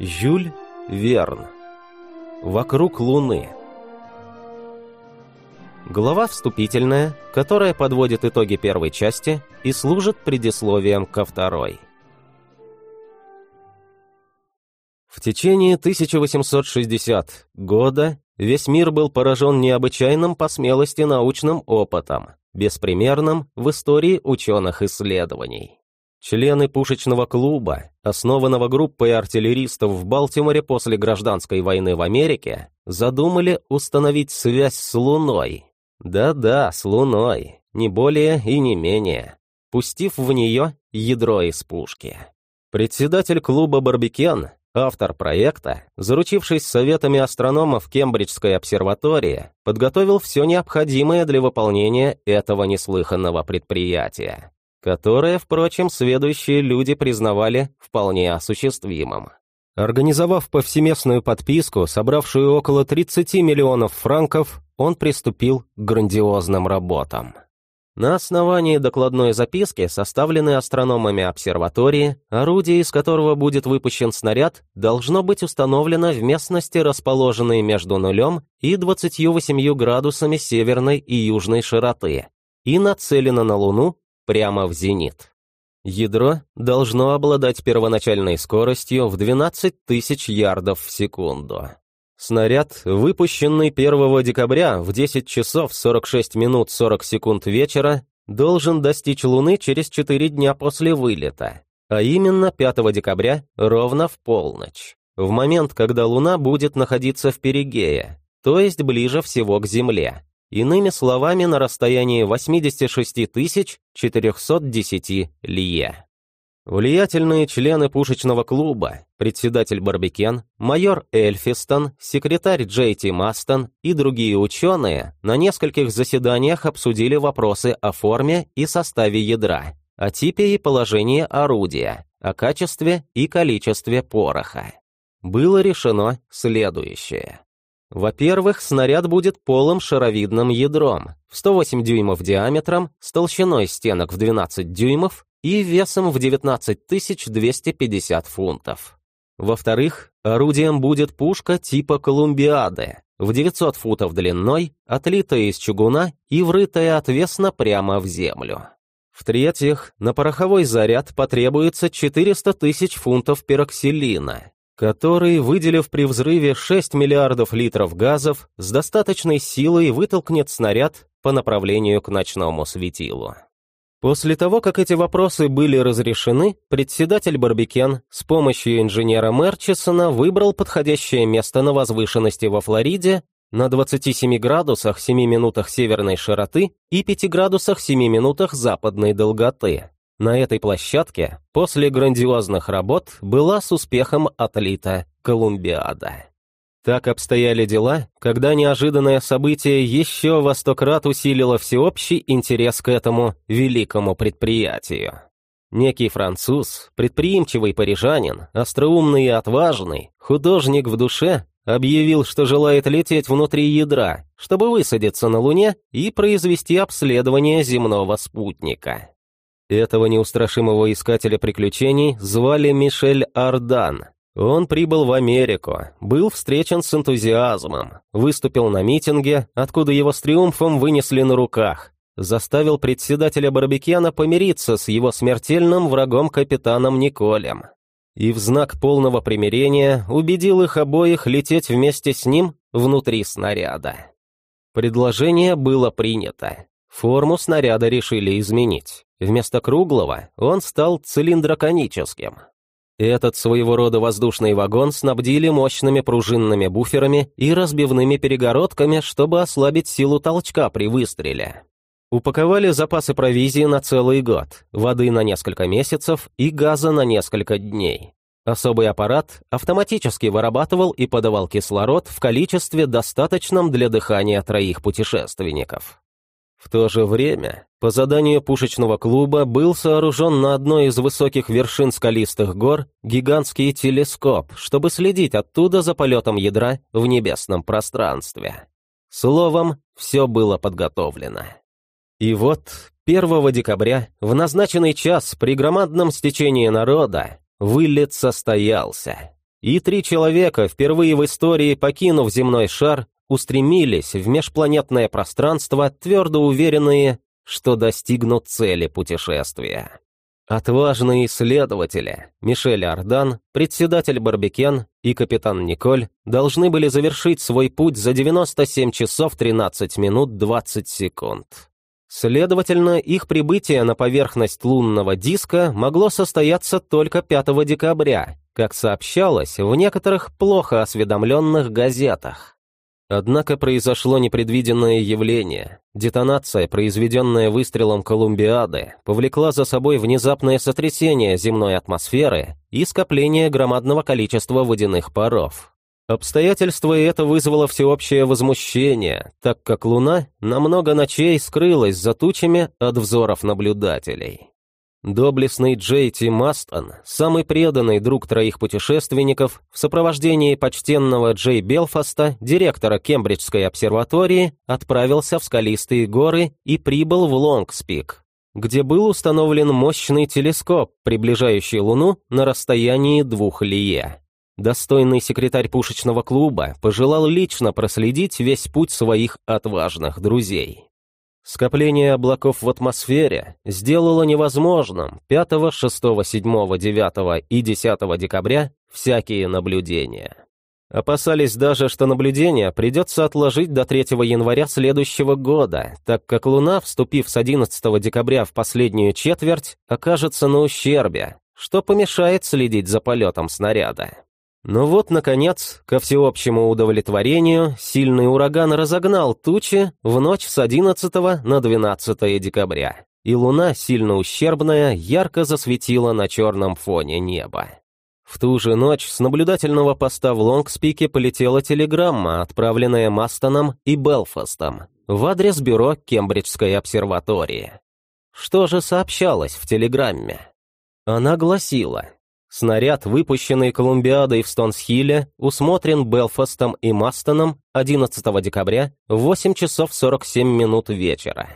Жюль Верн. Вокруг Луны. Глава вступительная, которая подводит итоги первой части и служит предисловием ко второй. В течение 1860 года весь мир был поражен необычайным по смелости научным опытом, беспримерным в истории ученых исследований. Члены пушечного клуба, основанного группой артиллеристов в Балтиморе после гражданской войны в Америке, задумали установить связь с Луной. Да-да, с Луной, не более и не менее, пустив в нее ядро из пушки. Председатель клуба «Барбекен», автор проекта, заручившись советами астрономов Кембриджской обсерватории, подготовил все необходимое для выполнения этого неслыханного предприятия которое, впрочем, сведущие люди признавали вполне осуществимым. Организовав повсеместную подписку, собравшую около 30 миллионов франков, он приступил к грандиозным работам. На основании докладной записки, составленной астрономами обсерватории, орудие, из которого будет выпущен снаряд, должно быть установлено в местности, расположенной между нулем и 28 градусами северной и южной широты, и нацелено на Луну прямо в зенит. Ядро должно обладать первоначальной скоростью в 12 тысяч ярдов в секунду. Снаряд, выпущенный 1 декабря в 10 часов 46 минут 40 секунд вечера, должен достичь Луны через 4 дня после вылета, а именно 5 декабря ровно в полночь, в момент, когда Луна будет находиться в перигее, то есть ближе всего к Земле, Иными словами, на расстоянии 86 410 лье. Влиятельные члены пушечного клуба, председатель Барбекен, майор Эльфистон, секретарь Джей Ти Мастон и другие ученые на нескольких заседаниях обсудили вопросы о форме и составе ядра, о типе и положении орудия, о качестве и количестве пороха. Было решено следующее. Во-первых, снаряд будет полым шаровидным ядром, в 108 дюймов диаметром, с толщиной стенок в 12 дюймов и весом в 19 250 фунтов. Во-вторых, орудием будет пушка типа Колумбиады, в 900 футов длиной, отлитая из чугуна и врытая отвесно прямо в землю. В-третьих, на пороховой заряд потребуется 400 тысяч фунтов пероксилина, который, выделив при взрыве 6 миллиардов литров газов, с достаточной силой вытолкнет снаряд по направлению к ночному светилу. После того, как эти вопросы были разрешены, председатель Барбекен с помощью инженера Мерчисона выбрал подходящее место на возвышенности во Флориде на 27 градусах 7 минутах северной широты и 5 градусах 7 минутах западной долготы, на этой площадке после грандиозных работ была с успехом отлита Колумбиада. Так обстояли дела, когда неожиданное событие еще во сто крат усилило всеобщий интерес к этому великому предприятию. Некий француз, предприимчивый парижанин, остроумный и отважный, художник в душе, объявил, что желает лететь внутри ядра, чтобы высадиться на Луне и произвести обследование земного спутника. Этого неустрашимого искателя приключений звали Мишель Ардан. Он прибыл в Америку, был встречен с энтузиазмом, выступил на митинге, откуда его с триумфом вынесли на руках, заставил председателя Барбекена помириться с его смертельным врагом капитаном Николем. И в знак полного примирения убедил их обоих лететь вместе с ним внутри снаряда. Предложение было принято. Форму снаряда решили изменить. Вместо круглого он стал цилиндроконическим. Этот своего рода воздушный вагон снабдили мощными пружинными буферами и разбивными перегородками, чтобы ослабить силу толчка при выстреле. Упаковали запасы провизии на целый год, воды на несколько месяцев и газа на несколько дней. Особый аппарат автоматически вырабатывал и подавал кислород в количестве, достаточном для дыхания троих путешественников. В то же время, по заданию пушечного клуба был сооружен на одной из высоких вершин скалистых гор гигантский телескоп, чтобы следить оттуда за полетом ядра в небесном пространстве. Словом, все было подготовлено. И вот 1 декабря, в назначенный час при громадном стечении народа, вылет состоялся. И три человека, впервые в истории покинув земной шар, устремились в межпланетное пространство, твердо уверенные, что достигнут цели путешествия. Отважные исследователи Мишель Ардан, председатель Барбекен и капитан Николь должны были завершить свой путь за 97 часов 13 минут 20 секунд. Следовательно, их прибытие на поверхность лунного диска могло состояться только 5 декабря, как сообщалось в некоторых плохо осведомленных газетах. Однако произошло непредвиденное явление. Детонация, произведенная выстрелом Колумбиады, повлекла за собой внезапное сотрясение земной атмосферы и скопление громадного количества водяных паров. Обстоятельство это вызвало всеобщее возмущение, так как Луна на много ночей скрылась за тучами от взоров наблюдателей. Доблестный Джей Ти Мастон, самый преданный друг троих путешественников, в сопровождении почтенного Джей Белфаста, директора Кембриджской обсерватории, отправился в скалистые горы и прибыл в Лонгспик, где был установлен мощный телескоп, приближающий Луну на расстоянии двух лие. Достойный секретарь пушечного клуба пожелал лично проследить весь путь своих отважных друзей. Скопление облаков в атмосфере сделало невозможным 5, 6, 7, 9 и 10 декабря всякие наблюдения. Опасались даже, что наблюдения придется отложить до 3 января следующего года, так как Луна, вступив с 11 декабря в последнюю четверть, окажется на ущербе, что помешает следить за полетом снаряда. Но вот, наконец, ко всеобщему удовлетворению, сильный ураган разогнал тучи в ночь с 11 на 12 декабря, и луна, сильно ущербная, ярко засветила на черном фоне неба. В ту же ночь с наблюдательного поста в Лонгспике полетела телеграмма, отправленная Мастоном и Белфастом, в адрес бюро Кембриджской обсерватории. Что же сообщалось в телеграмме? Она гласила, Снаряд, выпущенный Колумбиадой в Стонсхилле, усмотрен Белфастом и Мастоном 11 декабря в 8 часов 47 минут вечера.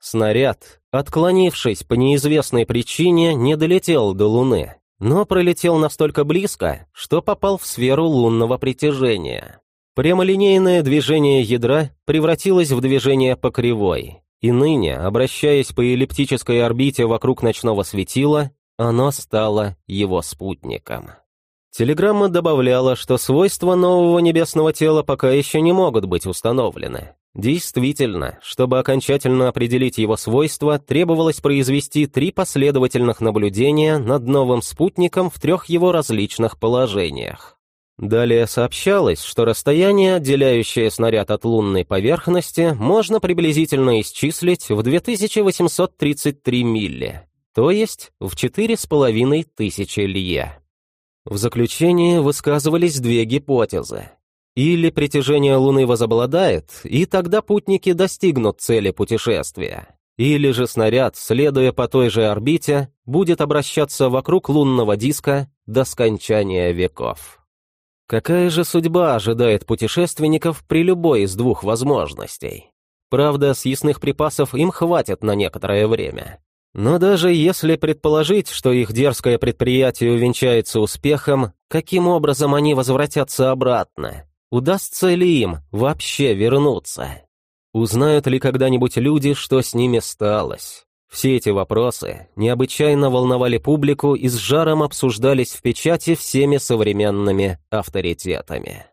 Снаряд, отклонившись по неизвестной причине, не долетел до Луны, но пролетел настолько близко, что попал в сферу лунного притяжения. Прямолинейное движение ядра превратилось в движение по кривой, и ныне, обращаясь по эллиптической орбите вокруг ночного светила, оно стало его спутником. Телеграмма добавляла, что свойства нового небесного тела пока еще не могут быть установлены. Действительно, чтобы окончательно определить его свойства, требовалось произвести три последовательных наблюдения над новым спутником в трех его различных положениях. Далее сообщалось, что расстояние, отделяющее снаряд от лунной поверхности, можно приблизительно исчислить в 2833 мили то есть в четыре с половиной тысячи лье. В заключение высказывались две гипотезы. Или притяжение Луны возобладает, и тогда путники достигнут цели путешествия. Или же снаряд, следуя по той же орбите, будет обращаться вокруг лунного диска до скончания веков. Какая же судьба ожидает путешественников при любой из двух возможностей? Правда, съестных припасов им хватит на некоторое время. Но даже если предположить, что их дерзкое предприятие увенчается успехом, каким образом они возвратятся обратно? Удастся ли им вообще вернуться? Узнают ли когда-нибудь люди, что с ними сталось? Все эти вопросы необычайно волновали публику и с жаром обсуждались в печати всеми современными авторитетами.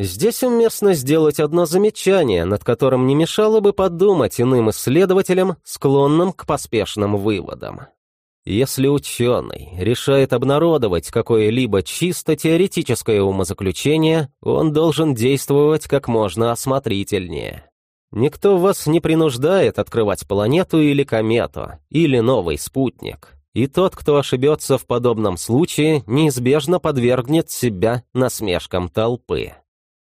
Здесь уместно сделать одно замечание, над которым не мешало бы подумать иным исследователям, склонным к поспешным выводам. Если ученый решает обнародовать какое-либо чисто теоретическое умозаключение, он должен действовать как можно осмотрительнее. Никто вас не принуждает открывать планету или комету, или новый спутник. И тот, кто ошибется в подобном случае, неизбежно подвергнет себя насмешкам толпы.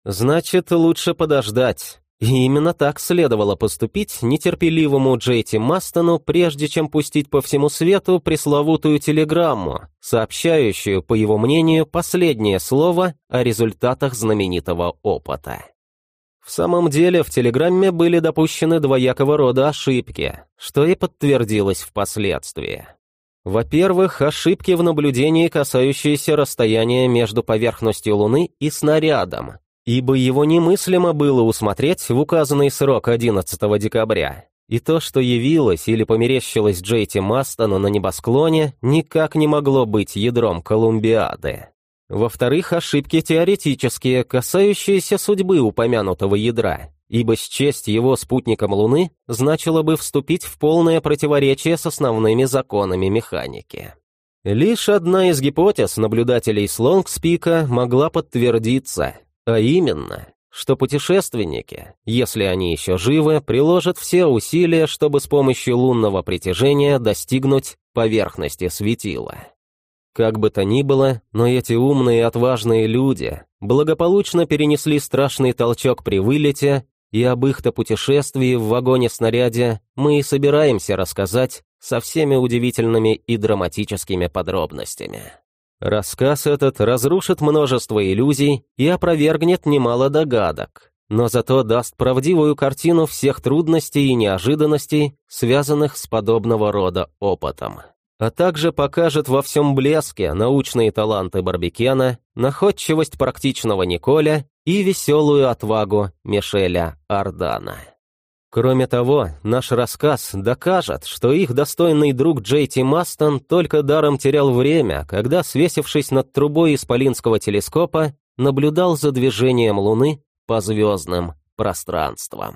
Значит, лучше подождать. И именно так следовало поступить нетерпеливому Джейти Мастону, прежде чем пустить по всему свету пресловутую телеграмму, сообщающую, по его мнению, последнее слово о результатах знаменитого опыта. В самом деле, в телеграмме были допущены двоякого рода ошибки, что и подтвердилось впоследствии. Во-первых, ошибки в наблюдении, касающиеся расстояния между поверхностью Луны и снарядом, ибо его немыслимо было усмотреть в указанный срок 11 декабря. И то, что явилось или померещилось Джейти Мастону на небосклоне, никак не могло быть ядром Колумбиады. Во-вторых, ошибки теоретические, касающиеся судьбы упомянутого ядра, ибо счесть его спутником Луны значило бы вступить в полное противоречие с основными законами механики. Лишь одна из гипотез наблюдателей с Лонгспика могла подтвердиться, а именно, что путешественники, если они еще живы, приложат все усилия, чтобы с помощью лунного притяжения достигнуть поверхности светила. Как бы то ни было, но эти умные и отважные люди благополучно перенесли страшный толчок при вылете, и об их-то путешествии в вагоне-снаряде мы и собираемся рассказать со всеми удивительными и драматическими подробностями. Рассказ этот разрушит множество иллюзий и опровергнет немало догадок, но зато даст правдивую картину всех трудностей и неожиданностей, связанных с подобного рода опытом. А также покажет во всем блеске научные таланты Барбекена, находчивость практичного Николя и веселую отвагу Мишеля Ардана. Кроме того, наш рассказ докажет, что их достойный друг Джей Ти Мастон только даром терял время, когда, свесившись над трубой исполинского телескопа, наблюдал за движением Луны по звездным пространствам.